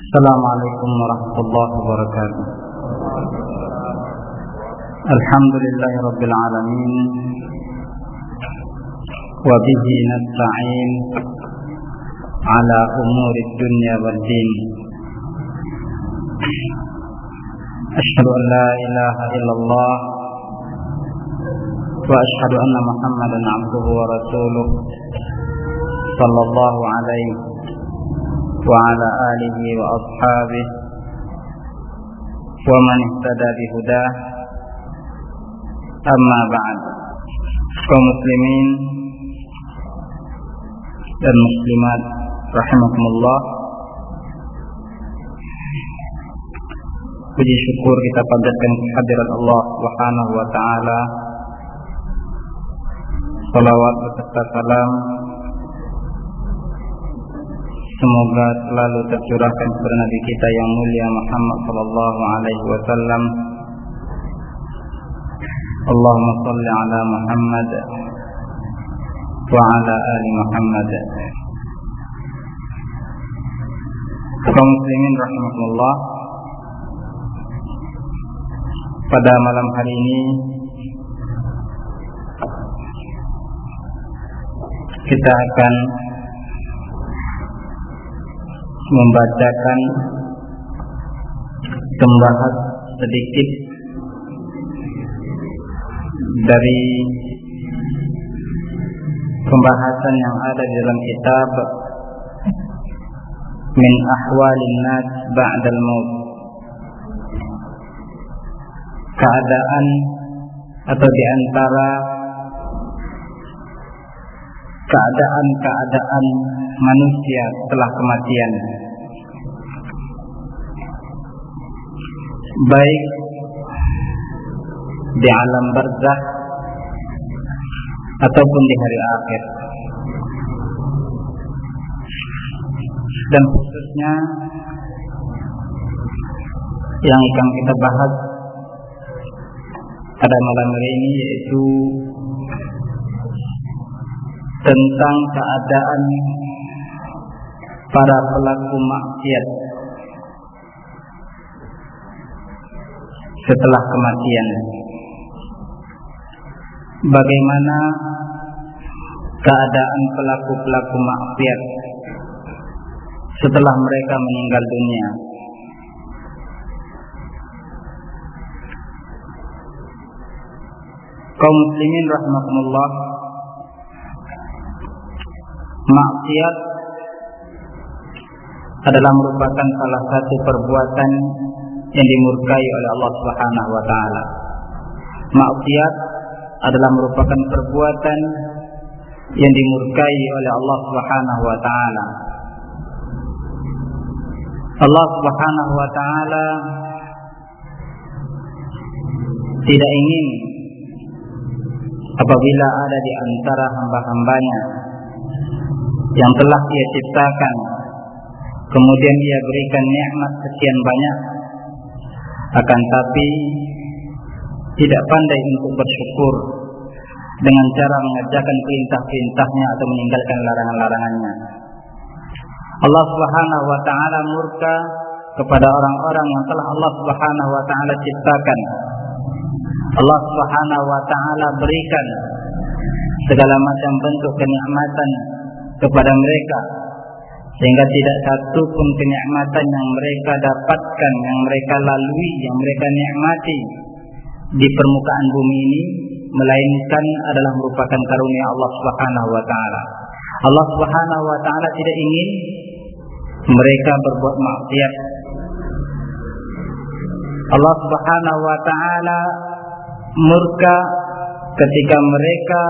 السلام عليكم ورحمة الله وبركاته. الحمد لله رب العالمين وبه نستعين على أمور الدنيا والدين. أشهد أن لا إله إلا الله وأشهد أن محمدا عبده ورسوله صلى الله عليه وعلى آله وأصحابه ومن اهتدى بهداه أما بعد kaum muslimin dan muslimat rahimakumullah puji syukur kita panjatkan kehadirat Allah Subhanahu wa taala salawat beserta salam Semoga selalu tercurahkan kepada Nabi kita yang mulia Muhammad sallallahu alaihi wasallam. Allahumma salli ala Muhammad wa ala ali Muhammad. Kaum muslimin rahimakumullah. Pada malam hari ini kita akan membacakan membahas sedikit dari pembahasan yang ada di dalam kitab min ahwalin nas ba'dal maut. Keadaan atau di antara keadaan-keadaan manusia setelah kematian. Baik di alam barzah ataupun di hari akhir. Dan khususnya yang akan kita bahas pada malam hari ini yaitu tentang keadaan para pelaku maksiat setelah kematian. Bagaimana keadaan pelaku-pelaku maksiat setelah mereka meninggal dunia? Kaum muslimin rahmatullah maksiat adalah merupakan salah satu perbuatan yang dimurkai oleh Allah Subhanahu wa taala. Maksiat adalah merupakan perbuatan yang dimurkai oleh Allah Subhanahu wa taala. Allah Subhanahu wa taala tidak ingin apabila ada di antara hamba-hambanya yang telah ia ciptakan kemudian ia berikan nikmat sekian banyak akan tapi tidak pandai untuk bersyukur dengan cara mengerjakan perintah-perintahnya atau meninggalkan larangan-larangannya. Allah Subhanahu wa taala murka kepada orang-orang yang telah Allah Subhanahu wa taala ciptakan. Allah Subhanahu wa taala berikan segala macam bentuk kenikmatan kepada mereka sehingga tidak satu pun kenikmatan yang mereka dapatkan, yang mereka lalui, yang mereka nikmati di permukaan bumi ini melainkan adalah merupakan karunia Allah Subhanahu wa taala. Allah Subhanahu wa taala tidak ingin mereka berbuat maksiat. Allah Subhanahu wa taala murka ketika mereka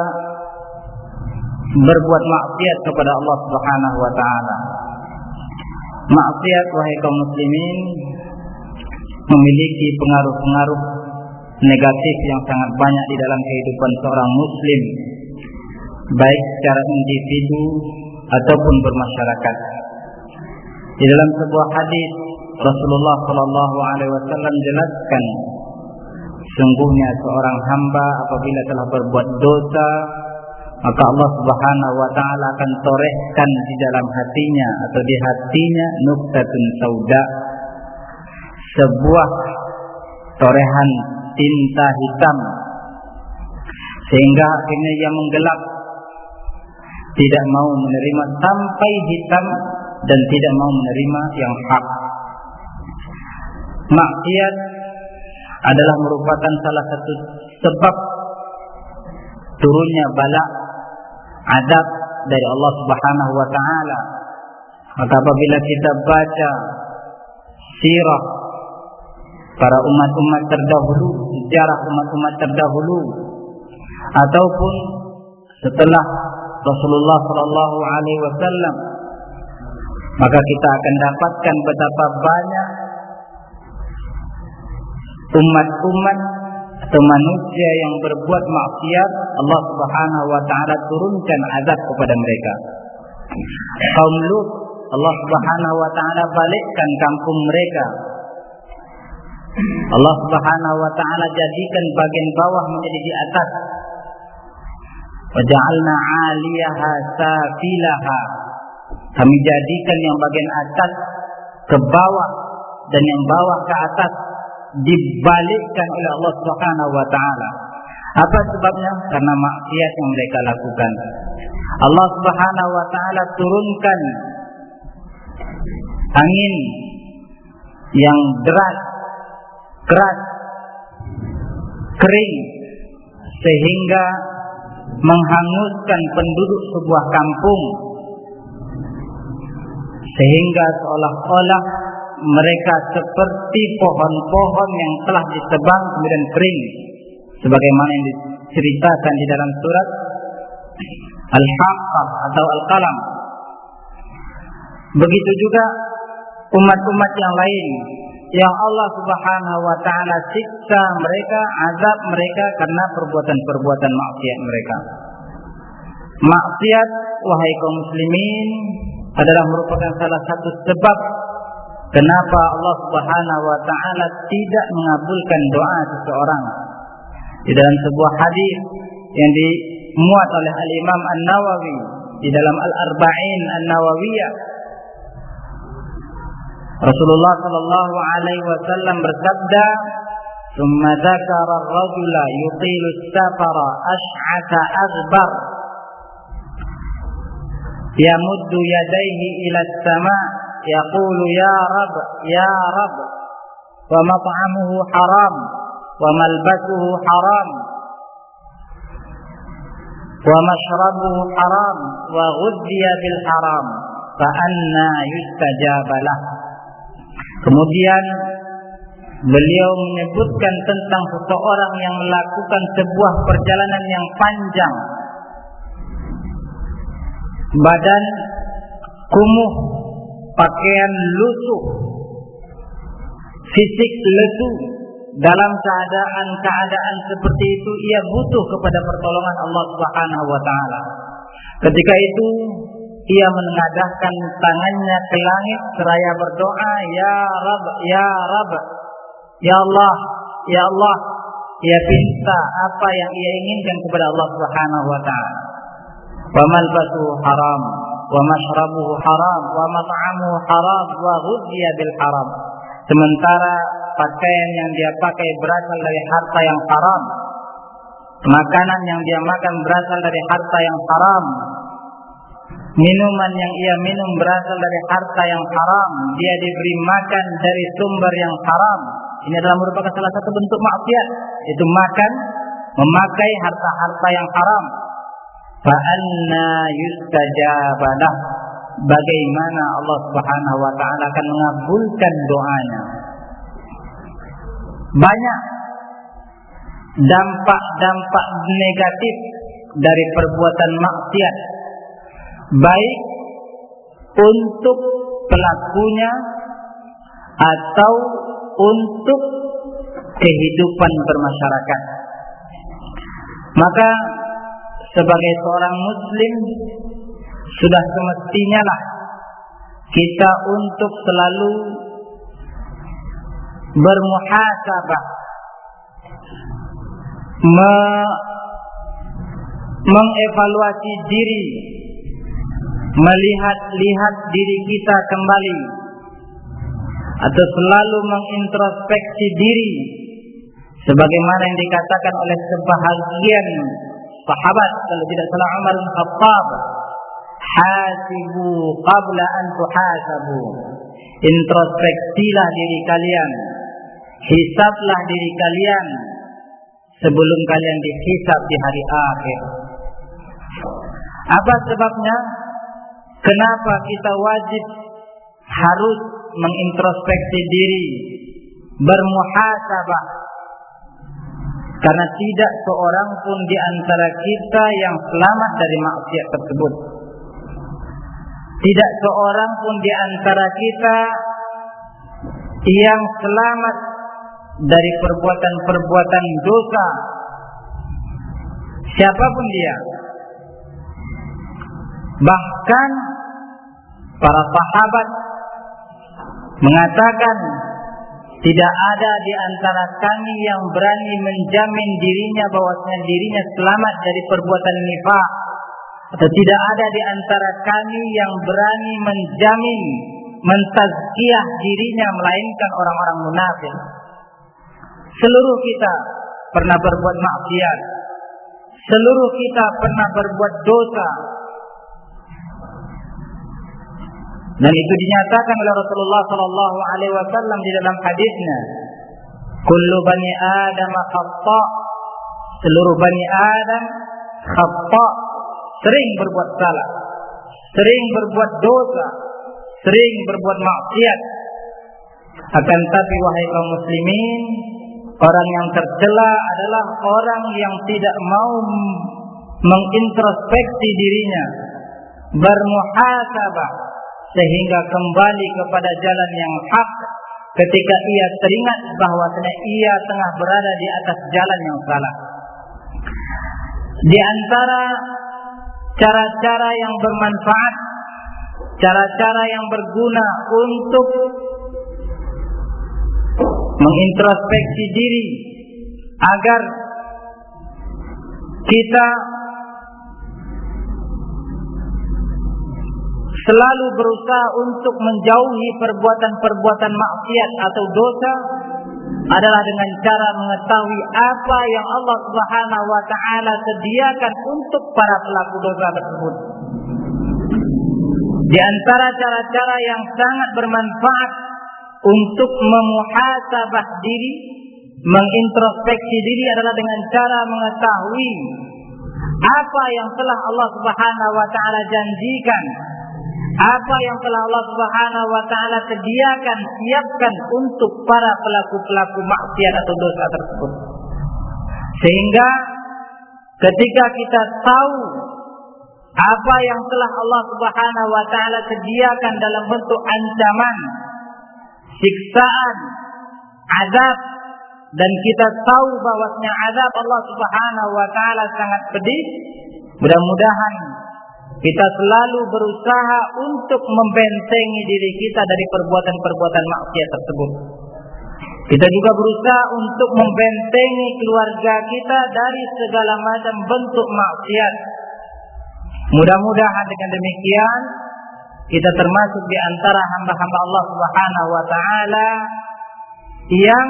berbuat maksiat kepada Allah Subhanahu wa taala. Maksiat wahai kaum muslimin memiliki pengaruh-pengaruh negatif yang sangat banyak di dalam kehidupan seorang muslim baik secara individu ataupun bermasyarakat. Di dalam sebuah hadis Rasulullah Shallallahu alaihi wasallam jelaskan sungguhnya seorang hamba apabila telah berbuat dosa maka Allah Subhanahu wa taala akan torehkan di dalam hatinya atau di hatinya nuktatun sauda sebuah torehan tinta hitam sehingga akhirnya ia menggelap tidak mau menerima sampai hitam dan tidak mau menerima yang hak. Maksiat adalah merupakan salah satu sebab turunnya bala adab dari Allah Subhanahu wa taala. Maka apabila kita baca sirah para umat-umat terdahulu, sejarah umat-umat terdahulu ataupun setelah Rasulullah Shallallahu alaihi wasallam maka kita akan dapatkan betapa banyak umat-umat atau manusia yang berbuat maksiat Allah Subhanahu wa taala turunkan azab kepada mereka. Kaum Lut Allah Subhanahu wa taala balikkan kampung mereka. Allah Subhanahu wa taala jadikan bagian bawah menjadi di atas. Waja'alna 'aliyaha safilaha. Kami jadikan yang bagian atas ke bawah dan yang bawah ke atas dibalikkan oleh Allah Subhanahu wa taala. Apa sebabnya? Karena maksiat yang mereka lakukan. Allah Subhanahu wa taala turunkan angin yang deras, keras, kering sehingga menghanguskan penduduk sebuah kampung sehingga seolah-olah mereka seperti pohon-pohon yang telah ditebang kemudian kering. Sebagaimana yang diceritakan di dalam surat Al-Haqqah atau Al-Qalam. Begitu juga umat-umat yang lain. Yang Allah Subhanahu wa taala siksa mereka, azab mereka karena perbuatan-perbuatan maksiat mereka. Maksiat wahai kaum muslimin adalah merupakan salah satu sebab Kenapa Allah Subhanahu wa taala tidak mengabulkan doa seseorang? Di dalam sebuah hadis yang dimuat oleh Al-Imam An-Nawawi di dalam Al-Arba'in An-Nawawiyah Rasulullah sallallahu alaihi wasallam bersabda, "Tsumma dzakara ar-rajula yutilu as-safara ash'ata aghbar." Yamuddu yadayhi ila as-sama' يقول يا رب يا رب ومطعمه حرام وملبسه حرام ومشربه حرام وغذي بالحرام فأنا يستجاب له Kemudian beliau menyebutkan tentang seseorang yang melakukan sebuah perjalanan yang panjang. Badan kumuh pakaian lusuh, fisik lesu, dalam keadaan-keadaan seperti itu ia butuh kepada pertolongan Allah Subhanahu wa taala. Ketika itu ia menengadahkan tangannya ke langit seraya berdoa, "Ya Rabb, ya Rabb, ya Allah, ya Allah." Ia pinta apa yang ia inginkan kepada Allah Subhanahu wa taala. Malbasuhu haram, wa mashrabuhu haram wa mat'amuhu haram wa ghudhiya bil haram. Sementara pakaian yang dia pakai berasal dari harta yang haram. Makanan yang dia makan berasal dari harta yang haram. Minuman yang ia minum berasal dari harta yang haram. Dia diberi makan dari sumber yang haram. Ini adalah merupakan salah satu bentuk maksiat, itu makan, memakai harta-harta yang haram fa'anna yustajabalah bagaimana Allah Subhanahu wa taala akan mengabulkan doanya? Banyak dampak-dampak negatif dari perbuatan maksiat. Baik untuk pelakunya atau untuk kehidupan bermasyarakat. Maka sebagai seorang muslim sudah semestinya lah kita untuk selalu bermuhasabah mengevaluasi diri, melihat-lihat diri kita kembali, atau selalu mengintrospeksi diri, sebagaimana yang dikatakan oleh sebahagian sahabat kalau tidak salah Umar bin Khattab hasibu qabla an tuhasabu. Introspeksilah diri kalian hisablah diri kalian sebelum kalian dihisab di hari akhir. Apa sebabnya? Kenapa kita wajib harus mengintrospeksi diri bermuhasabah karena tidak seorang pun di antara kita yang selamat dari maksiat tersebut. Tidak seorang pun di antara kita yang selamat dari perbuatan-perbuatan dosa. Siapa pun dia. Bahkan para sahabat mengatakan tidak ada di antara kami yang berani menjamin dirinya bahwasanya dirinya selamat dari perbuatan nifak. Atau tidak ada di antara kami yang berani menjamin mentazkiyah dirinya melainkan orang-orang munafik. Seluruh kita pernah berbuat maksiat. Seluruh kita pernah berbuat dosa. Dan itu dinyatakan oleh Rasulullah Sallallahu Alaihi Wasallam di dalam hadisnya. Kullu bani Adam khata. Seluruh bani Adam khata. Sering berbuat salah. Sering berbuat dosa. Sering berbuat maksiat. Akan tapi wahai kaum muslimin, orang yang tercela adalah orang yang tidak mau mengintrospeksi dirinya, bermuhasabah, sehingga kembali kepada jalan yang hak ketika ia teringat bahwasanya ia tengah berada di atas jalan yang salah. Di antara cara-cara yang bermanfaat, cara-cara yang berguna untuk mengintrospeksi diri agar kita selalu berusaha untuk menjauhi perbuatan-perbuatan maksiat atau dosa adalah dengan cara mengetahui apa yang Allah Subhanahu wa taala sediakan untuk para pelaku dosa tersebut. Di antara cara-cara yang sangat bermanfaat untuk memuhasabah diri, mengintrospeksi diri adalah dengan cara mengetahui apa yang telah Allah Subhanahu wa taala janjikan apa yang telah Allah Subhanahu wa taala sediakan siapkan untuk para pelaku-pelaku maksiat atau dosa tersebut. Sehingga ketika kita tahu apa yang telah Allah Subhanahu wa taala sediakan dalam bentuk ancaman, siksaan, azab dan kita tahu bahwasanya azab Allah Subhanahu wa taala sangat pedih, mudah-mudahan kita selalu berusaha untuk membentengi diri kita dari perbuatan-perbuatan maksiat tersebut. Kita juga berusaha untuk membentengi keluarga kita dari segala macam bentuk maksiat. Mudah-mudahan dengan demikian kita termasuk di antara hamba-hamba Allah Subhanahu wa taala yang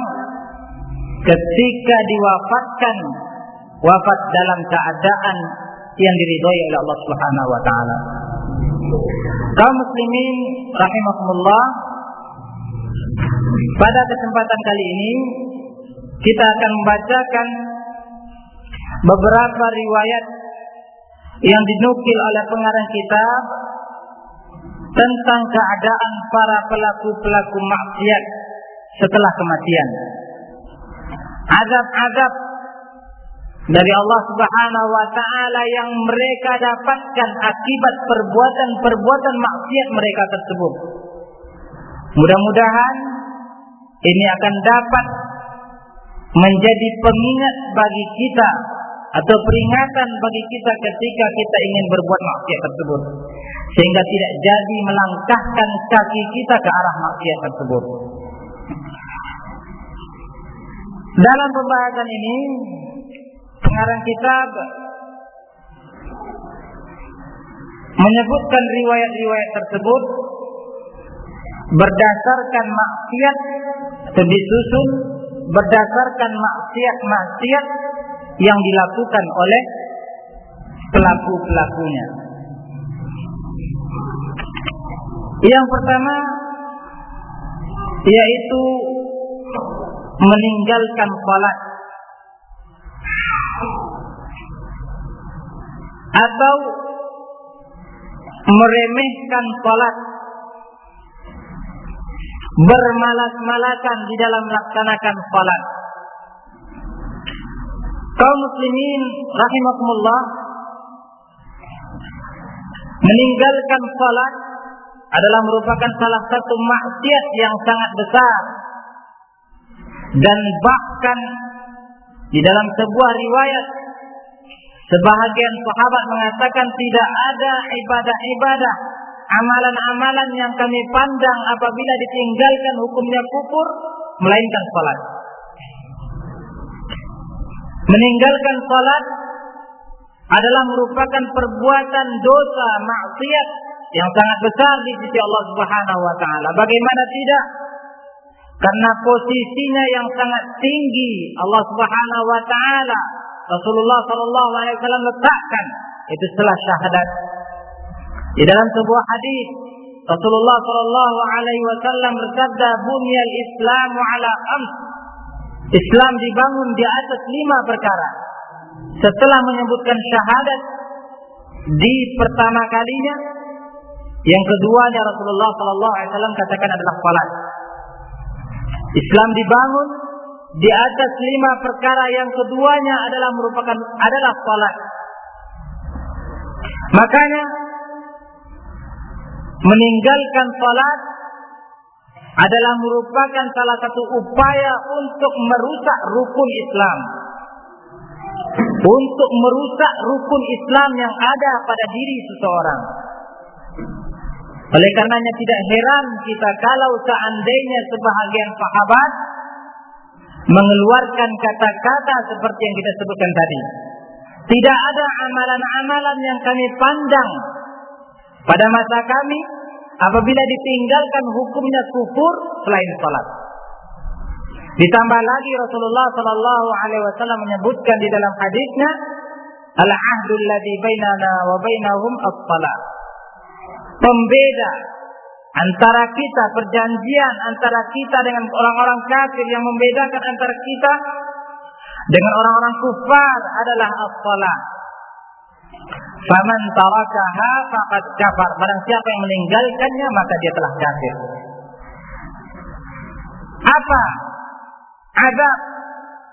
ketika diwafatkan wafat dalam keadaan yang diridhoi oleh Allah Subhanahu wa taala. Kaum muslimin rahimakumullah pada kesempatan kali ini kita akan membacakan beberapa riwayat yang dinukil oleh pengarang kitab tentang keadaan para pelaku-pelaku maksiat setelah kematian. Azab-azab dari Allah Subhanahu wa taala yang mereka dapatkan akibat perbuatan-perbuatan maksiat mereka tersebut. Mudah-mudahan ini akan dapat menjadi pengingat bagi kita atau peringatan bagi kita ketika kita ingin berbuat maksiat tersebut sehingga tidak jadi melangkahkan kaki kita ke arah maksiat tersebut. Dalam pembahasan ini pengarang kitab menyebutkan riwayat-riwayat tersebut berdasarkan maksiat atau disusun berdasarkan maksiat-maksiat yang dilakukan oleh pelaku-pelakunya. Yang pertama yaitu meninggalkan salat atau meremehkan salat. Bermalas-malasan di dalam melaksanakan salat. Kaum muslimin rahimakumullah. Meninggalkan salat adalah merupakan salah satu maksiat yang sangat besar. Dan bahkan di dalam sebuah riwayat sebahagian sahabat mengatakan tidak ada ibadah-ibadah amalan-amalan yang kami pandang apabila ditinggalkan hukumnya kufur melainkan salat meninggalkan salat adalah merupakan perbuatan dosa maksiat yang sangat besar di sisi Allah Subhanahu wa taala. Bagaimana tidak? Karena posisinya yang sangat tinggi Allah Subhanahu wa taala Rasulullah sallallahu alaihi wasallam letakkan itu setelah syahadat. Di dalam sebuah hadis Rasulullah sallallahu alaihi wasallam bersabda bunyal Islam ala khams. Islam dibangun di atas lima perkara. Setelah menyebutkan syahadat di pertama kalinya yang keduanya Rasulullah Sallallahu Alaihi Wasallam katakan adalah salat. Islam dibangun di atas lima perkara yang keduanya adalah merupakan adalah salat. Makanya meninggalkan salat adalah merupakan salah satu upaya untuk merusak rukun Islam. Untuk merusak rukun Islam yang ada pada diri seseorang. Oleh karenanya tidak heran kita kalau seandainya sebahagian sahabat mengeluarkan kata-kata seperti yang kita sebutkan tadi. Tidak ada amalan-amalan yang kami pandang pada masa kami apabila ditinggalkan hukumnya kufur selain salat. Ditambah lagi Rasulullah Shallallahu Alaihi Wasallam menyebutkan di dalam hadisnya, al ahdul ladhi bainana wa bainahum as-salat pembeda antara kita, perjanjian antara kita dengan orang-orang kafir yang membedakan antara kita dengan orang-orang kufar adalah as-salat. Faman tarakaha faqad kafar. Barang siapa yang meninggalkannya maka dia telah kafir. Apa azab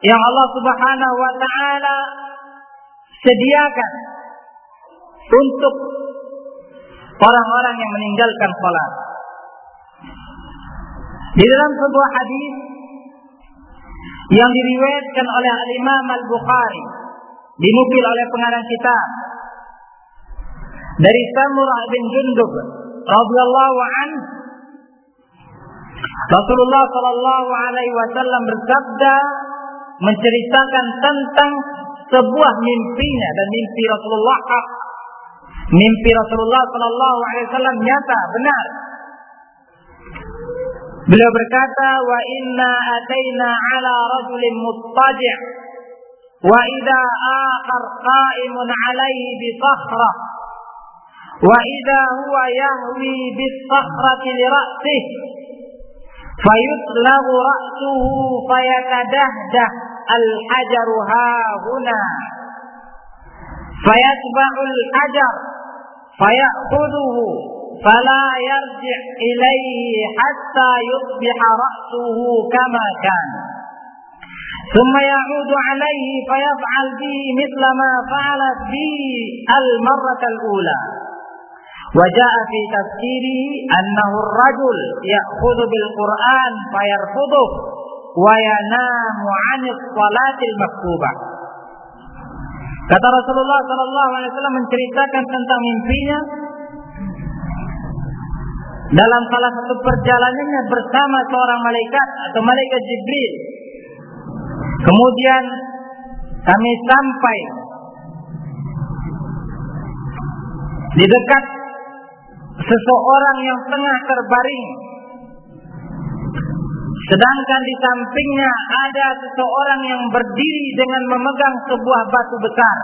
yang Allah Subhanahu wa taala sediakan untuk orang-orang yang meninggalkan salat. Di dalam sebuah hadis yang diriwayatkan oleh Al Imam Al Bukhari, dinukil oleh pengarang kitab dari Samurah bin Jundub radhiyallahu an Rasulullah sallallahu alaihi wasallam bersabda menceritakan tentang sebuah mimpinya dan mimpi Rasulullah Mimpi Rasulullah Sallallahu Alaihi Wasallam nyata, benar. Beliau berkata, wa inna ataina ala rajulin muttaji' wa idha akhar qa'imun alaihi bi sakhrah wa idha huwa yahwi bi sakhrati li ra'sih fayutlaghu ra'suhu fayatadahdah al-hajaru ha fayatba'u al-hajar فيأخذه فلا يرجع إليه حتى يصبح رأسه كما كان. ثم يعود عليه فيفعل به مثل ما فعلت به المرة الأولى. وجاء في تفسيره أنه الرجل يأخذ بالقرآن فيرفضه وينام عن الصلاة المكتوبة. Kata Rasulullah Sallallahu Alaihi Wasallam menceritakan tentang mimpinya. Dalam salah satu perjalanannya bersama seorang malaikat atau malaikat Jibril. Kemudian kami sampai di dekat seseorang yang tengah terbaring sedangkan di sampingnya ada seseorang yang berdiri dengan memegang sebuah batu besar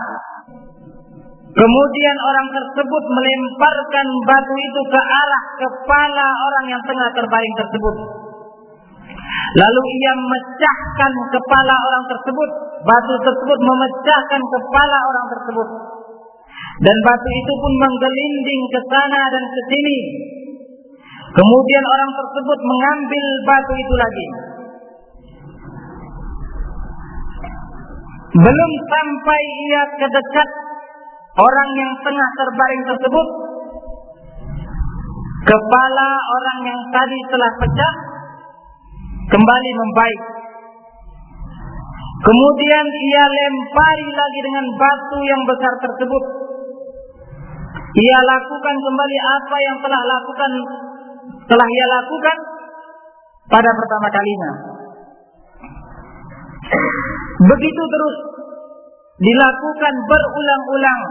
Kemudian orang tersebut melemparkan batu itu ke arah kepala orang yang tengah terbaring tersebut. Lalu ia memecahkan kepala orang tersebut. Batu tersebut memecahkan kepala orang tersebut. Dan batu itu pun menggelinding ke sana dan ke sini. Kemudian orang tersebut mengambil batu itu lagi. Belum sampai ia ke dekat orang yang tengah terbaring tersebut, kepala orang yang tadi telah pecah kembali membaik. Kemudian ia lempari lagi dengan batu yang besar tersebut. Ia lakukan kembali apa yang telah lakukan telah ia lakukan pada pertama kalinya. Begitu terus dilakukan berulang-ulang.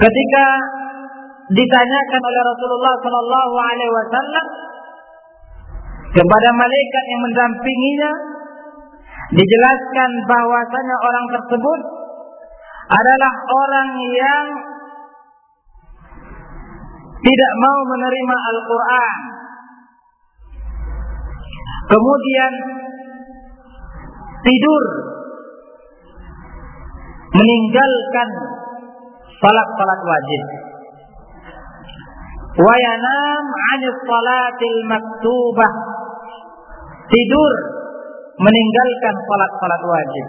Ketika ditanyakan oleh Rasulullah Shallallahu Alaihi Wasallam kepada malaikat yang mendampinginya, dijelaskan bahwasanya orang tersebut adalah orang yang tidak mau menerima Al-Quran. Kemudian tidur meninggalkan salat-salat wajib. Wa yanam 'an salatil maktubah. Tidur meninggalkan salat-salat wajib.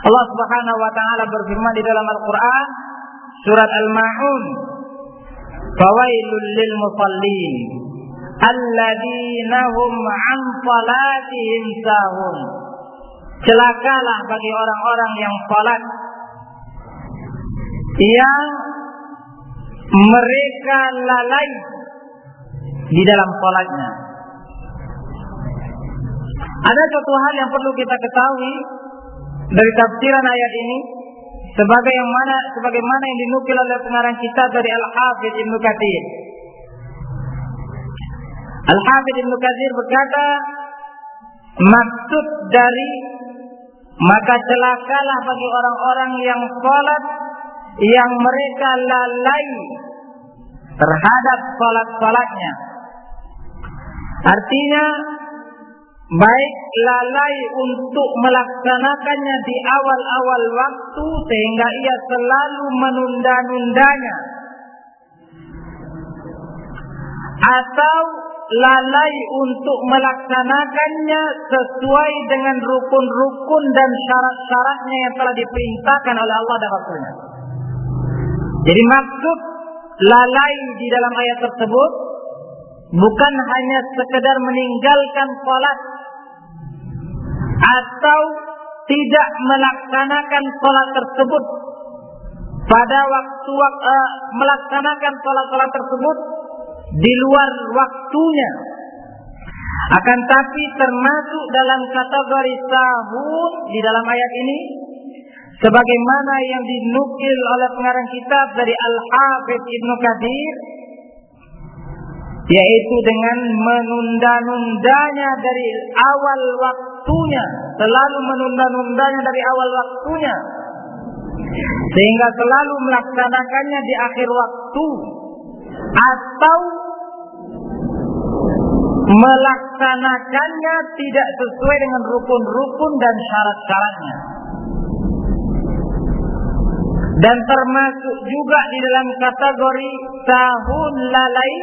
Allah Subhanahu wa taala berfirman di dalam Al-Qur'an surat Al-Maun Fawailul lil musallin alladzina 'an salatihim sahun celakalah bagi orang-orang yang salat yang mereka lalai di dalam salatnya. Ada satu hal yang perlu kita ketahui dari tafsiran ayat ini sebagai yang mana sebagaimana yang dinukil oleh pengarang kita dari Al-Hafidz Ibnu Katsir. Al-Hafidz Ibnu Katsir berkata, maksud dari maka celakalah bagi orang-orang yang sholat yang mereka lalai terhadap sholat-sholatnya. Artinya baik lalai untuk melaksanakannya di awal-awal waktu sehingga ia selalu menunda-nundanya atau lalai untuk melaksanakannya sesuai dengan rukun-rukun dan syarat-syaratnya yang telah diperintahkan oleh Allah dan Rasulnya. Jadi maksud lalai di dalam ayat tersebut bukan hanya sekedar meninggalkan sholat atau tidak melaksanakan sholat tersebut pada waktu uh, melaksanakan sholat-sholat tersebut di luar waktunya. Akan tapi termasuk dalam kategori sahun di dalam ayat ini sebagaimana yang dinukil oleh pengarang kitab dari Al-Hafidz Ibnu Katsir yaitu dengan menunda-nundanya dari awal waktunya, selalu menunda-nundanya dari awal waktunya sehingga selalu melaksanakannya di akhir waktu atau melaksanakannya tidak sesuai dengan rukun-rukun dan syarat-syaratnya. Dan termasuk juga di dalam kategori tahun lalai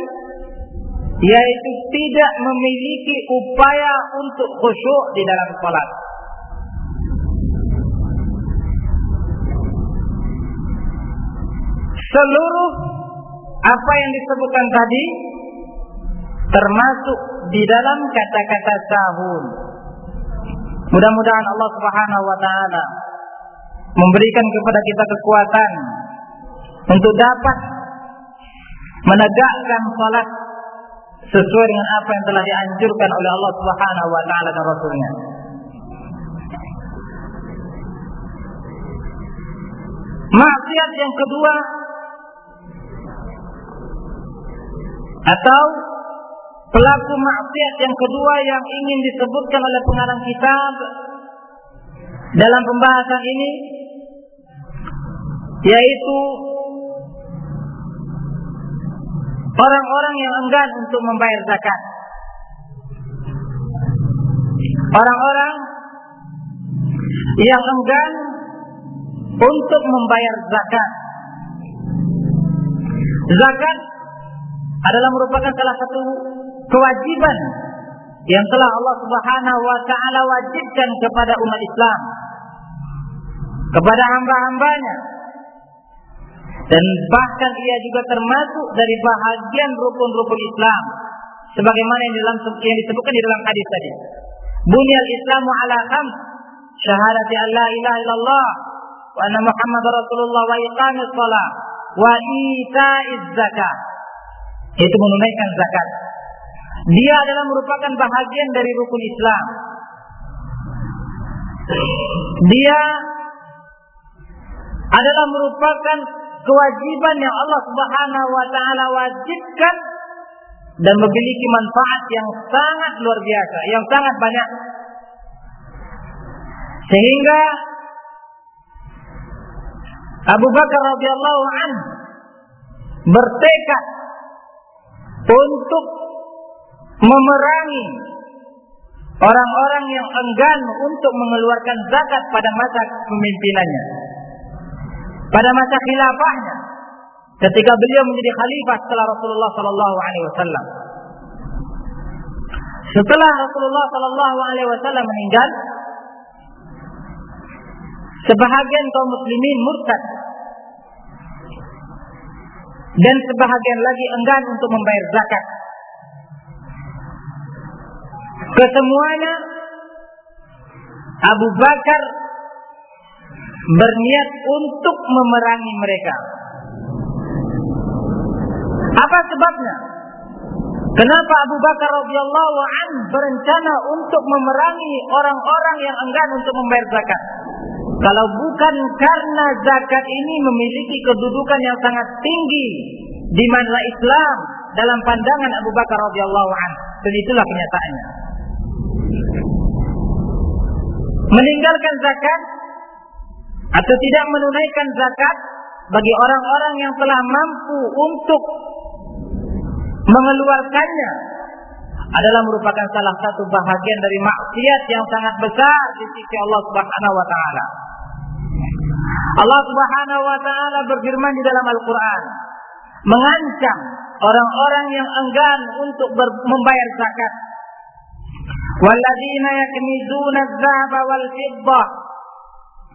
yaitu tidak memiliki upaya untuk khusyuk di dalam salat. Seluruh apa yang disebutkan tadi termasuk di dalam kata-kata sahun. Mudah-mudahan Allah Subhanahu wa taala memberikan kepada kita kekuatan untuk dapat menegakkan salat sesuai dengan apa yang telah dianjurkan oleh Allah Subhanahu wa taala dan Rasulnya. Maksiat yang kedua atau pelaku maksiat yang kedua yang ingin disebutkan oleh pengarang kitab dalam pembahasan ini yaitu orang-orang yang enggan untuk membayar zakat. Orang-orang yang enggan untuk membayar zakat. Zakat adalah merupakan salah satu kewajiban yang telah Allah Subhanahu wa taala wajibkan kepada umat Islam kepada hamba-hambanya dan bahkan ia juga termasuk dari bahagian rukun-rukun Islam. Sebagaimana yang dalam yang disebutkan di dalam hadis tadi. Bunyal islamu ala khams. Syahadati an la ilaha illallah. Wa anna muhammadar rasulullah wa iqamis shalah wa ita'iz zakat itu menunaikan zakat. Dia adalah merupakan bahagian dari rukun Islam. Dia adalah merupakan kewajiban yang Allah Subhanahu wa taala wajibkan dan memiliki manfaat yang sangat luar biasa, yang sangat banyak. Sehingga Abu Bakar radhiyallahu an bertekad untuk memerangi orang-orang yang enggan untuk mengeluarkan zakat pada masa kepemimpinannya pada masa khilafahnya ketika beliau menjadi khalifah setelah Rasulullah sallallahu alaihi wasallam. Setelah Rasulullah sallallahu alaihi wasallam meninggal, sebahagian kaum muslimin murtad dan sebahagian lagi enggan untuk membayar zakat. Kesemuanya Abu Bakar berniat untuk memerangi mereka. Apa sebabnya? Kenapa Abu Bakar radhiyallahu an berencana untuk memerangi orang-orang yang enggan untuk membayar zakat? Kalau bukan karena zakat ini memiliki kedudukan yang sangat tinggi di mana Islam dalam pandangan Abu Bakar radhiyallahu an, dan itulah kenyataannya. Meninggalkan zakat atau tidak menunaikan zakat bagi orang-orang yang telah mampu untuk mengeluarkannya adalah merupakan salah satu bahagian dari maksiat yang sangat besar di sisi Allah Subhanahu wa taala. Allah Subhanahu wa taala berfirman di dalam Al-Qur'an mengancam orang-orang yang enggan untuk membayar zakat. Walladzina yaknizuna adz-dzahaba wal fiddah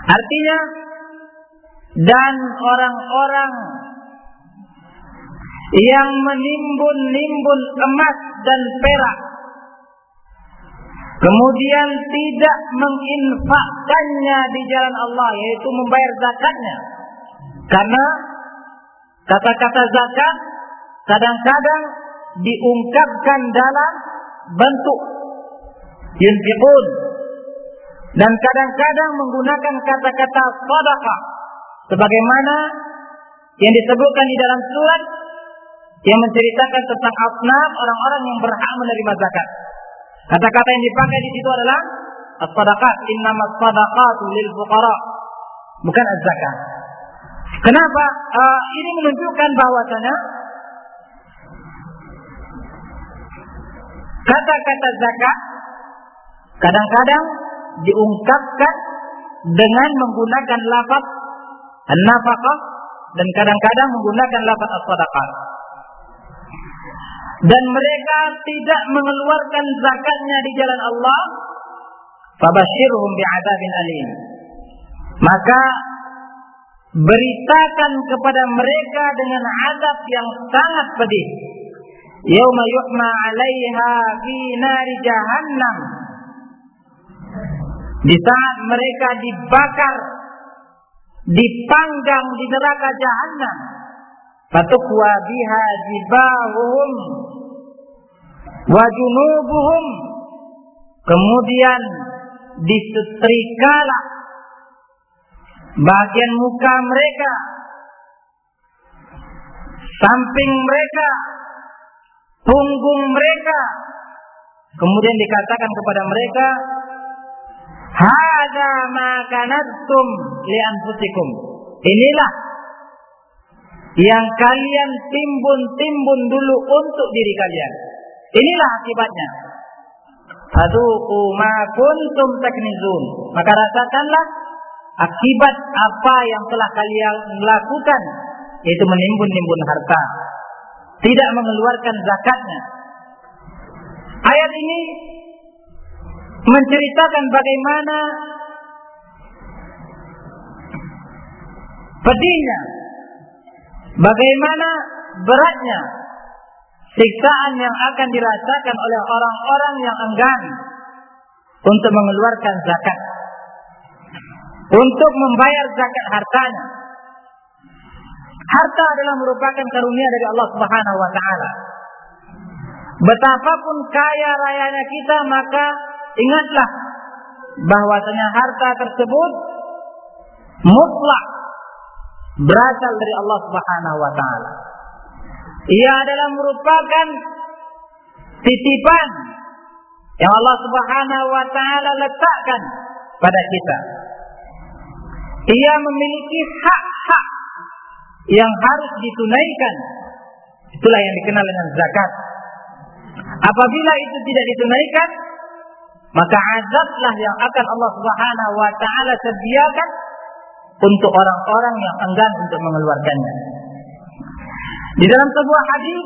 Artinya dan orang-orang yang menimbun-nimbun emas dan perak kemudian tidak menginfakkannya di jalan Allah yaitu membayar zakatnya. Karena kata-kata zakat kadang-kadang diungkapkan dalam bentuk yunfiqun dan kadang-kadang menggunakan kata-kata sadaqah sebagaimana yang disebutkan di dalam surat yang menceritakan tentang asnaf orang-orang yang berhak menerima zakat. Kata-kata yang dipakai di situ adalah as-sadaqat, innamas sadaqatu lil fuqara, bukan az-zakat. Kenapa? Uh, ini menunjukkan bahwasanya kata-kata zakat kadang-kadang diungkapkan dengan menggunakan lafaz nafkah dan kadang-kadang menggunakan lafaz as-sadaqah. Dan mereka tidak mengeluarkan zakatnya di jalan Allah, fabashirhum bi'adzabin alim. Maka beritakan kepada mereka dengan adab yang sangat pedih. Yauma yuhma 'alaiha fi nari jahannam. Di saat mereka dibakar, dipanggang di neraka jahanam. Fatukwa biha jibahuhum wa junubuhum. Kemudian disetrikalah bagian muka mereka, samping mereka, punggung mereka. Kemudian dikatakan kepada mereka, Hada makanattum li anfusikum. Inilah yang kalian timbun-timbun dulu untuk diri kalian. Inilah akibatnya. Fadhuqu ma kuntum taknizun. Maka rasakanlah akibat apa yang telah kalian lakukan yaitu menimbun-nimbun harta tidak mengeluarkan zakatnya ayat ini menceritakan bagaimana pedihnya bagaimana beratnya siksaan yang akan dirasakan oleh orang-orang yang enggan untuk mengeluarkan zakat untuk membayar zakat hartanya. Harta adalah merupakan karunia dari Allah Subhanahu wa taala. Betapapun kaya rayanya kita maka ingatlah bahwasanya harta tersebut mutlak berasal dari Allah Subhanahu wa taala. Ia adalah merupakan titipan yang Allah Subhanahu wa taala letakkan pada kita ia memiliki hak-hak yang harus ditunaikan. Itulah yang dikenal dengan zakat. Apabila itu tidak ditunaikan, maka azablah yang akan Allah Subhanahu wa taala sediakan untuk orang-orang yang enggan untuk mengeluarkannya. Di dalam sebuah hadis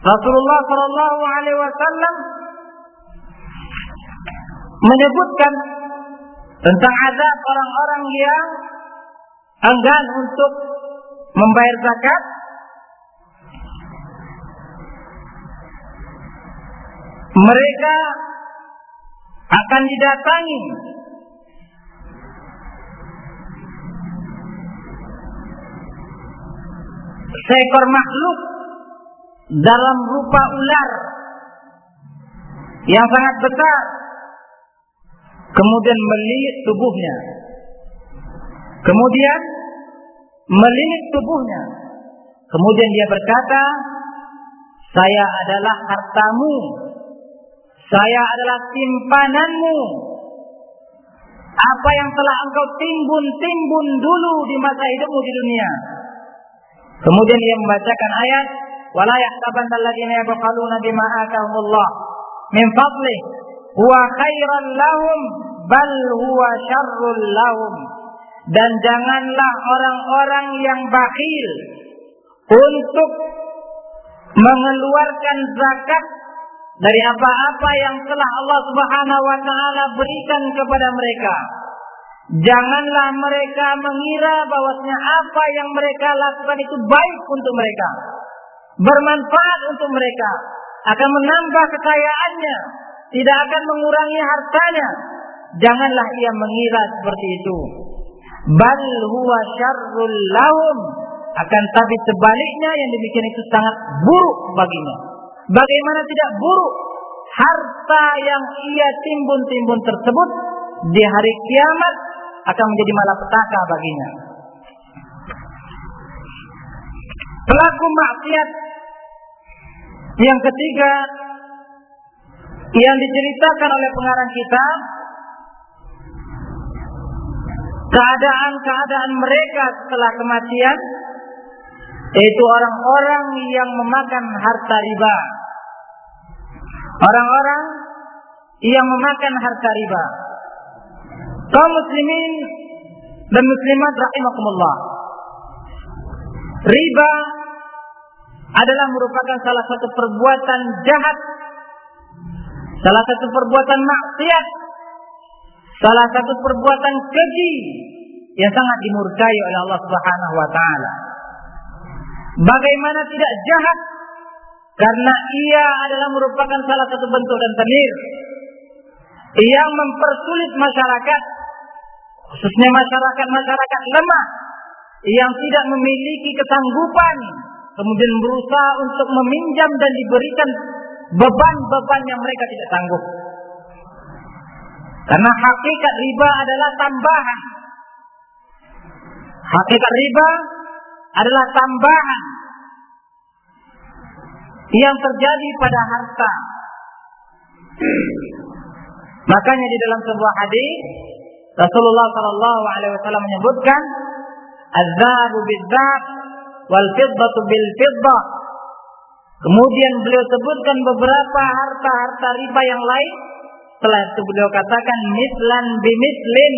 Rasulullah Shallallahu alaihi wasallam menyebutkan tentang azab orang-orang yang enggan untuk membayar zakat mereka akan didatangi seekor makhluk dalam rupa ular yang sangat besar kemudian melilit tubuhnya. Kemudian melilit tubuhnya. Kemudian dia berkata, saya adalah hartamu. Saya adalah simpananmu. Apa yang telah engkau timbun-timbun dulu di masa hidupmu di dunia. Kemudian dia membacakan ayat, "Wala yahtabanna alladziina yabkhaluna bima ataahumullah min fadlih huwa khairan lahum bal huwa syarrul lahum dan janganlah orang-orang yang bakhil untuk mengeluarkan zakat dari apa-apa yang telah Allah Subhanahu wa taala berikan kepada mereka. Janganlah mereka mengira bahwasanya apa yang mereka lakukan itu baik untuk mereka. Bermanfaat untuk mereka, akan menambah kekayaannya, tidak akan mengurangi hartanya. Janganlah ia mengira seperti itu. Bal huwa syarrul lahum. Akan tapi sebaliknya yang demikian itu sangat buruk baginya. Bagaimana tidak buruk harta yang ia timbun-timbun tersebut di hari kiamat akan menjadi malapetaka baginya. Pelaku maksiat yang ketiga yang diceritakan oleh pengarang kita keadaan-keadaan mereka setelah kematian yaitu orang-orang yang memakan harta riba orang-orang yang memakan harta riba. Kaum muslimin dan muslimat rahimakumullah. Riba adalah merupakan salah satu perbuatan jahat. Salah satu perbuatan maksiat, salah satu perbuatan keji yang sangat dimurkai oleh Allah Subhanahu wa taala. Bagaimana tidak jahat karena ia adalah merupakan salah satu bentuk dan tenir yang mempersulit masyarakat khususnya masyarakat-masyarakat lemah yang tidak memiliki kesanggupan kemudian berusaha untuk meminjam dan diberikan beban-beban yang mereka tidak sanggup. Karena hakikat riba adalah tambahan. Hakikat riba adalah tambahan yang terjadi pada harta. Makanya di dalam sebuah hadis Rasulullah Shallallahu Alaihi Wasallam menyebutkan Azabu bidzab wal fiddatu bil fiddah. Kemudian beliau sebutkan beberapa harta-harta riba yang lain. Setelah itu beliau katakan mislan bimislin,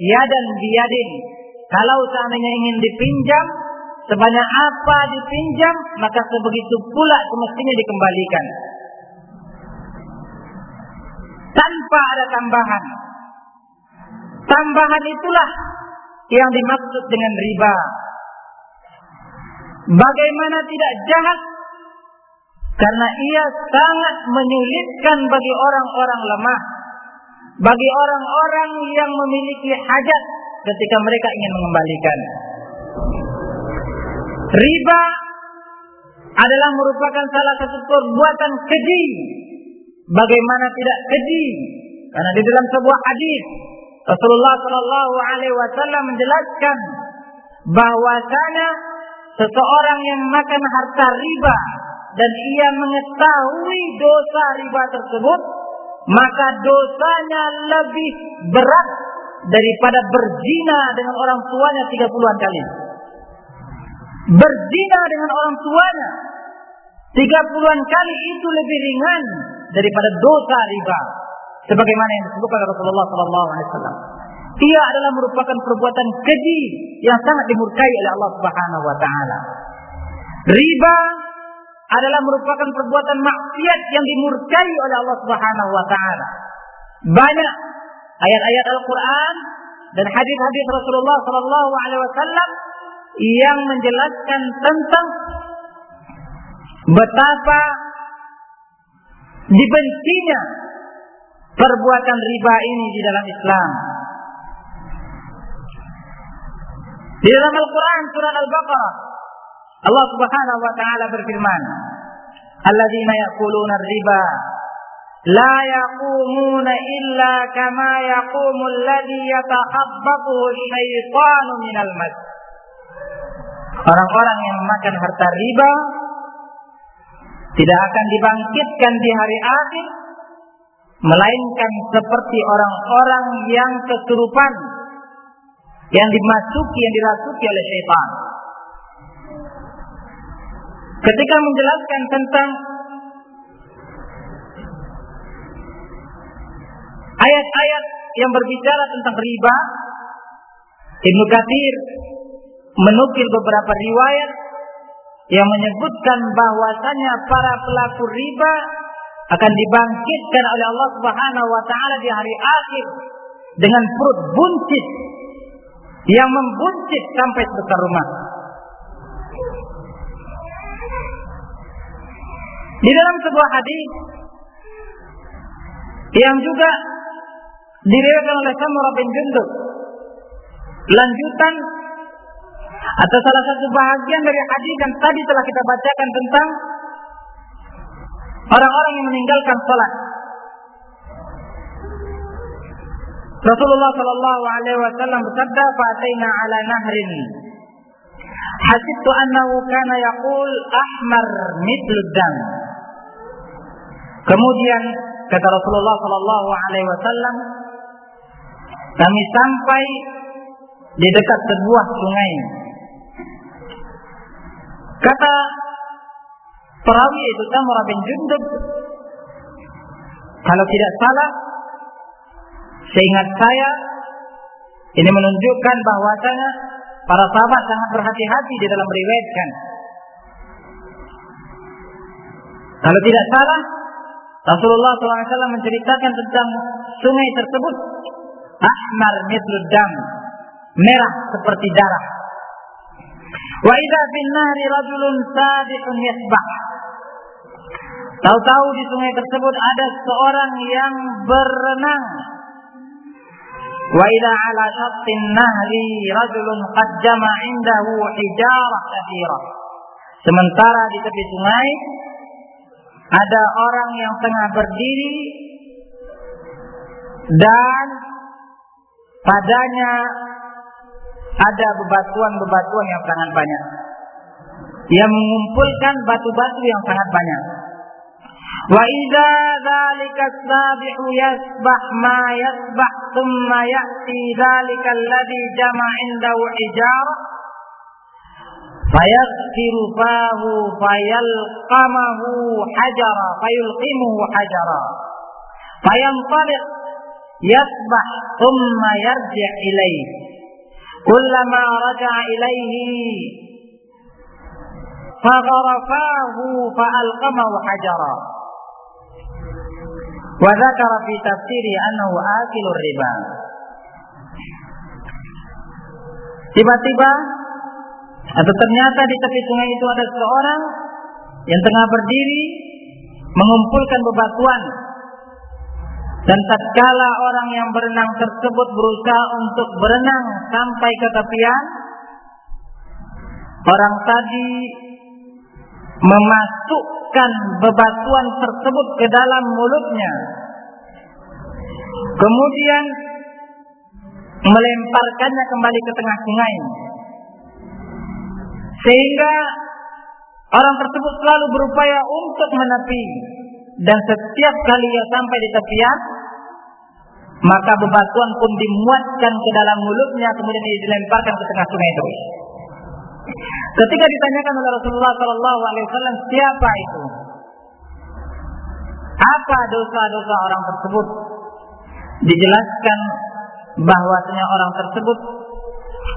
yadan biyadin. Kalau seandainya ingin dipinjam, sebanyak apa dipinjam, maka sebegitu pula semestinya dikembalikan. Tanpa ada tambahan. Tambahan itulah yang dimaksud dengan riba. Bagaimana tidak jahat karena ia sangat menyulitkan bagi orang-orang lemah, bagi orang-orang yang memiliki hajat ketika mereka ingin mengembalikan. Riba adalah merupakan salah satu perbuatan keji. Bagaimana tidak keji? Karena di dalam sebuah hadis Rasulullah Shallallahu Alaihi Wasallam menjelaskan bahwasanya seseorang yang makan harta riba dan ia mengetahui dosa riba tersebut, maka dosanya lebih berat daripada berzina dengan orang tuanya 30-an kali. Berzina dengan orang tuanya 30-an kali itu lebih ringan daripada dosa riba sebagaimana yang disebutkan oleh Rasulullah sallallahu alaihi wasallam. Ia adalah merupakan perbuatan keji yang sangat dimurkai oleh Allah Subhanahu wa taala. Riba adalah merupakan perbuatan maksiat yang dimurkai oleh Allah Subhanahu wa taala. Banyak ayat-ayat Al-Qur'an dan hadis-hadis Rasulullah sallallahu alaihi wasallam yang menjelaskan tentang betapa dibencinya perbuatan riba ini di dalam Islam. Di dalam Al-Quran surah Al-Baqarah Allah Subhanahu wa taala berfirman, "Alladzina ya'kuluna riba la yaqumuna illa kama yaqumu alladhi yatakhabbathu syaitanu minal mas." Orang-orang yang memakan harta riba tidak akan dibangkitkan di hari akhir melainkan seperti orang-orang yang kesurupan yang dimasuki yang dirasuki oleh syaitan. Ketika menjelaskan tentang ayat-ayat yang berbicara tentang riba, Ibnu Katsir menukil beberapa riwayat yang menyebutkan bahwasanya para pelaku riba akan dibangkitkan oleh Allah Subhanahu wa taala di hari akhir dengan perut buncit yang membuncit sampai sebesar rumah. Di dalam sebuah hadis yang juga diriwayatkan oleh Samurah bin Jundub lanjutan atau salah satu bahagian dari hadis yang tadi telah kita bacakan tentang orang-orang yang meninggalkan salat. Rasulullah Shallallahu Alaihi Wasallam bersabda, "Fataina ala nahrin." Hasibtu annahu kana yaqul ahmar mithlud dam. Kemudian kata Rasulullah Shallallahu Alaihi Wasallam, kami sampai di dekat sebuah sungai. Kata perawi itu Samurah bin Jundub kalau tidak salah seingat saya ini menunjukkan bahwasanya para sahabat sangat berhati-hati di dalam meriwayatkan kalau tidak salah Rasulullah SAW menceritakan tentang sungai tersebut Ahmar Mitlud merah seperti darah. Wa idza fin nahri rajulun sabiqun yasbah. Tahu-tahu di sungai tersebut ada seorang yang berenang. Wa idza ala shattin nahri rajulun qad jama indahu hijarah katsirah. Sementara di tepi sungai ada orang yang tengah berdiri dan padanya ada bebatuan-bebatuan yang sangat banyak. Yang mengumpulkan batu-batu yang sangat banyak. Wa idza dzalika sabihu yasbah ma yasbah thumma ya'ti dzalika alladhi jama'a indahu ijarah fayaghfiru fahu fayalqamahu hajara fayulqimuhu hajara fayantaliq yasbah thumma yarji' ilayhi raja'a ilaihi fagharafahu fa'alqamahu hajara wa dzakara fi tafsiri annahu akilur riba tiba-tiba atau ternyata di tepi sungai itu ada seorang yang tengah berdiri mengumpulkan bebatuan dan tatkala orang yang berenang tersebut berusaha untuk berenang sampai ke tepian, orang tadi memasukkan bebatuan tersebut ke dalam mulutnya. Kemudian melemparkannya kembali ke tengah sungai. Sehingga orang tersebut selalu berupaya untuk menepi dan setiap kali ia sampai di tepian maka bebatuan pun dimuatkan ke dalam mulutnya kemudian dilemparkan ke tengah sungai terus. Ketika ditanyakan oleh Rasulullah Shallallahu Alaihi Wasallam siapa itu, apa dosa-dosa orang tersebut, dijelaskan bahwasanya orang tersebut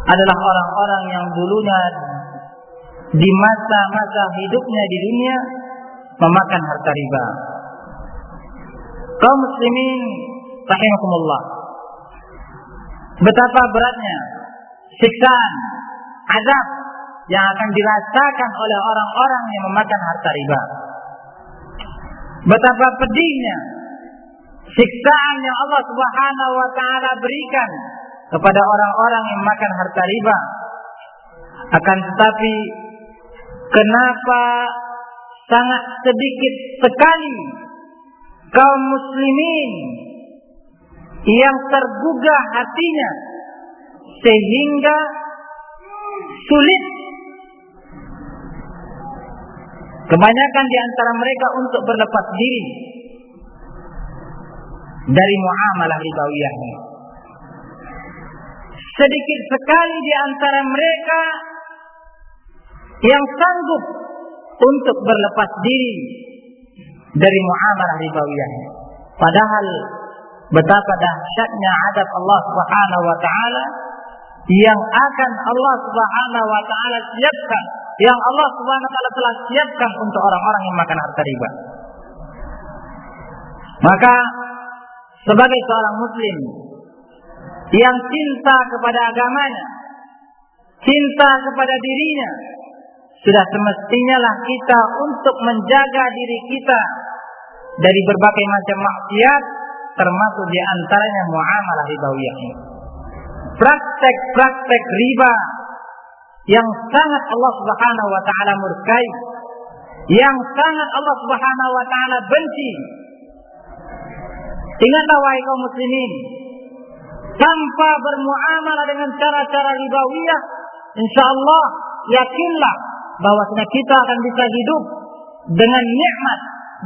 adalah orang-orang yang dulunya di masa-masa hidupnya di dunia memakan harta riba. Kaum muslimin rahimakumullah. Betapa beratnya siksaan, azab yang akan dirasakan oleh orang-orang yang memakan harta riba. Betapa pedihnya siksaan yang Allah Subhanahu wa taala berikan kepada orang-orang yang makan harta riba. Akan tetapi kenapa sangat sedikit sekali kaum muslimin yang tergugah hatinya sehingga sulit kebanyakan di antara mereka untuk berlepas diri dari muamalah ribawiyah ini. Sedikit sekali di antara mereka yang sanggup untuk berlepas diri dari muamalah ribawiyah. Padahal betapa dahsyatnya adab Allah Subhanahu wa taala yang akan Allah Subhanahu wa taala siapkan, yang Allah Subhanahu wa taala telah siapkan untuk orang-orang yang makan harta riba. Maka sebagai seorang muslim yang cinta kepada agamanya, cinta kepada dirinya, sudah semestinya lah kita untuk menjaga diri kita dari berbagai macam maksiat termasuk di antaranya muamalah ribawiyah. Praktek-praktek riba yang sangat Allah Subhanahu wa taala murkai, yang sangat Allah Subhanahu wa taala benci. Ingatlah wahai kaum muslimin, tanpa bermuamalah dengan cara-cara ribawiyah, insya Allah yakinlah bahwasanya kita akan bisa hidup dengan nikmat,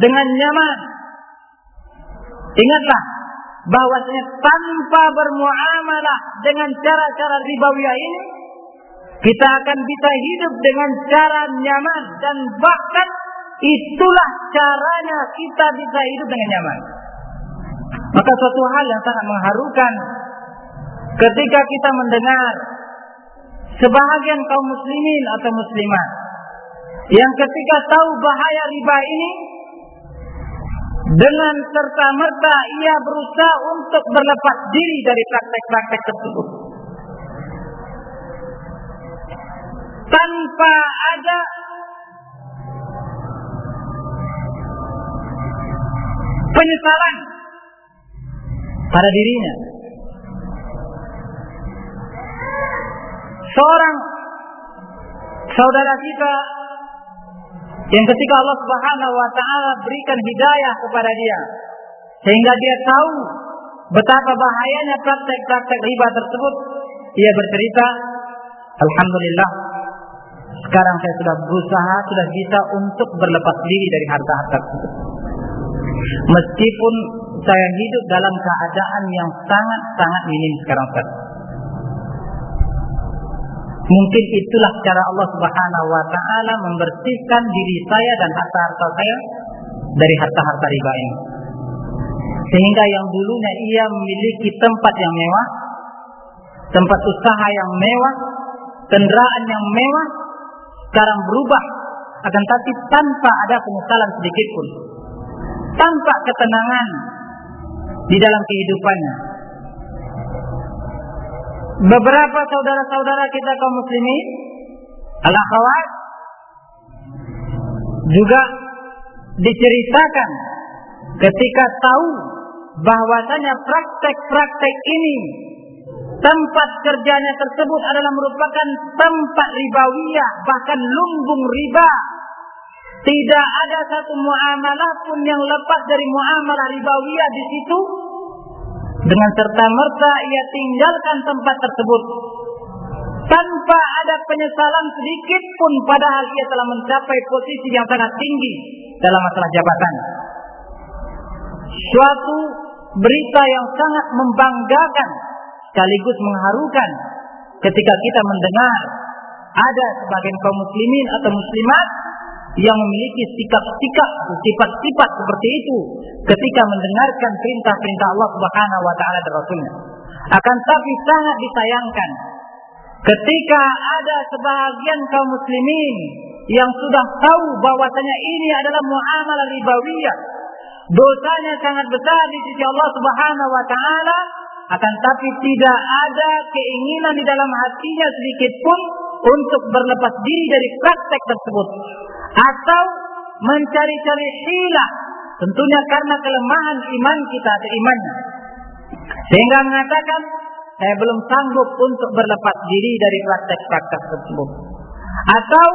dengan nyaman, Ingatlah bahwasanya tanpa bermuamalah dengan cara-cara ribawiyah ini kita akan bisa hidup dengan cara nyaman dan bahkan itulah caranya kita bisa hidup dengan nyaman. Maka suatu hal yang sangat mengharukan ketika kita mendengar sebahagian kaum muslimin atau muslimat yang ketika tahu bahaya riba ini dengan serta merta ia berusaha untuk berlepas diri dari praktek-praktek tersebut. tanpa ada penyesalan pada dirinya. Seorang saudara kita yang ketika Allah Subhanahu wa taala berikan hidayah kepada dia sehingga dia tahu betapa bahayanya praktek-praktek riba tersebut, ia bercerita, "Alhamdulillah, sekarang saya sudah berusaha, sudah bisa untuk berlepas diri dari harta-harta tersebut." Meskipun saya hidup dalam keadaan yang sangat-sangat minim sekarang Ustaz. Mungkin itulah cara Allah Subhanahu wa taala membersihkan diri saya dan harta-harta saya dari harta-harta riba ini. Sehingga yang dulunya ia memiliki tempat yang mewah, tempat usaha yang mewah, kendaraan yang mewah, sekarang berubah akan tapi tanpa ada penyesalan sedikit pun. Tanpa ketenangan di dalam kehidupannya. Beberapa saudara-saudara kita kaum muslimin, al-akhwat juga diceritakan ketika tahu bahwasanya praktek-praktek ini tempat kerjanya tersebut adalah merupakan tempat ribawiyah bahkan lumbung riba. Tidak ada satu muamalah pun yang lepas dari muamalah ribawiyah di situ dengan serta merta ia tinggalkan tempat tersebut tanpa ada penyesalan sedikit pun padahal ia telah mencapai posisi yang sangat tinggi dalam masalah jabatan. Suatu berita yang sangat membanggakan sekaligus mengharukan ketika kita mendengar ada sebagian kaum muslimin atau muslimat yang memiliki sikap-sikap sifat-sifat seperti itu ketika mendengarkan perintah-perintah Allah Subhanahu wa taala dan Rasulnya. Akan tapi sangat disayangkan ketika ada sebagian kaum muslimin yang sudah tahu bahwasanya ini adalah muamalah ribawiyah dosanya sangat besar di sisi Allah Subhanahu wa taala akan tapi tidak ada keinginan di dalam hatinya sedikit pun untuk berlepas diri dari praktek tersebut. Atau mencari-cari hilah tentunya karena kelemahan iman kita atau imannya sehingga mengatakan saya belum sanggup untuk berlepas diri dari praktek-praktek tersebut. Atau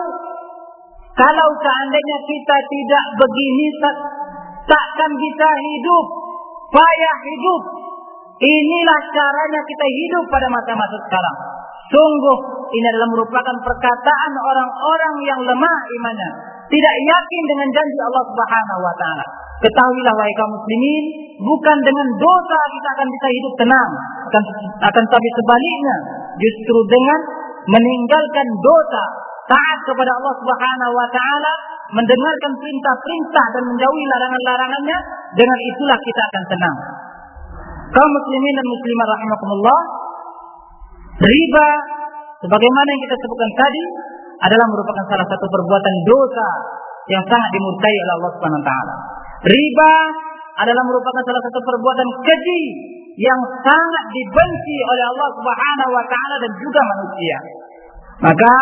kalau seandainya kita tidak begini takkan bisa hidup payah hidup. Inilah caranya kita hidup pada masa-masa sekarang. Sungguh ini adalah merupakan perkataan orang-orang yang lemah imannya. Tidak yakin dengan janji Allah Subhanahu wa taala. Ketahuilah wahai kaum muslimin bukan dengan dosa kita akan bisa hidup tenang. Akan akan tapi sebaliknya justru dengan meninggalkan dosa taat kepada Allah Subhanahu wa taala mendengarkan perintah-perintah dan menjauhi larangan-larangannya, dengan itulah kita akan tenang. Kaum muslimin dan muslimat rahimakumullah, riba sebagaimana yang kita sebutkan tadi adalah merupakan salah satu perbuatan dosa yang sangat dimurkai oleh Allah Subhanahu wa taala. Riba adalah merupakan salah satu perbuatan keji yang sangat dibenci oleh Allah Subhanahu wa taala dan juga manusia. Maka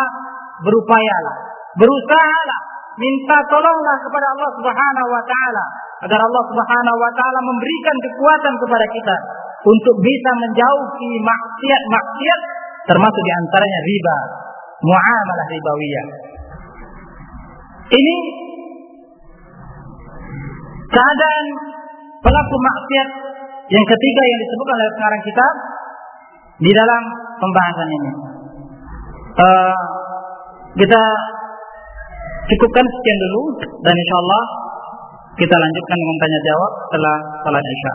berupayalah, berusahalah minta tolonglah kepada Allah Subhanahu wa taala agar Allah Subhanahu wa taala memberikan kekuatan kepada kita untuk bisa menjauhi maksiat-maksiat termasuk di antaranya riba, muamalah ribawiyah. Ini keadaan pelaku maksiat yang ketiga yang disebutkan oleh sekarang kita di dalam pembahasan ini. Uh, kita Cukupkan sekian dulu dan insya Allah kita lanjutkan dengan tanya jawab setelah salat isya.